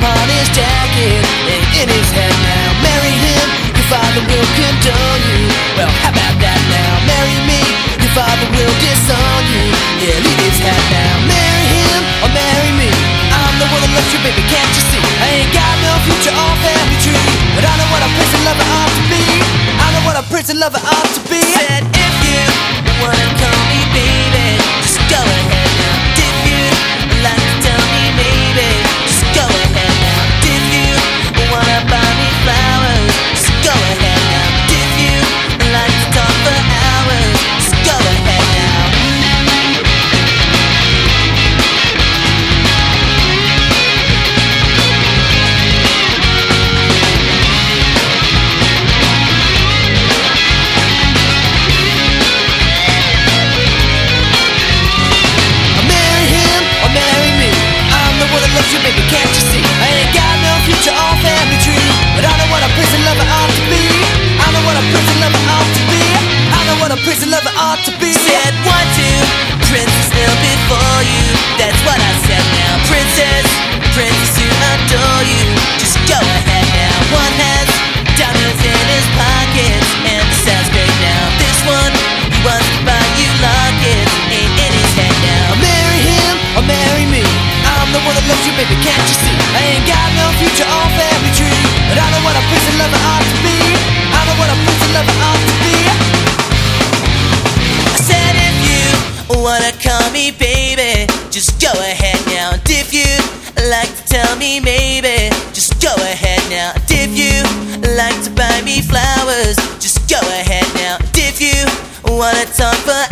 Fixing upon his jacket and in his head now. Marry him, your father will condone you. Well, how about that now? Marry me, your father will disown you. Yeah, leave his hat now. Marry him or marry me. I'm the one that loves you, baby, can't you see? I ain't got no future or family tree, but I know what a prison lover ought to be. I know what a prison lover ought to be. Said baby, can't I ain't got no future or family tree, but I know what a lover ought to be. I know what a prison lover ought to be. I said if you wanna call me baby, just go ahead now. If you like to tell me maybe, just go ahead now. If you like to buy me flowers, just go ahead now. If you wanna talk for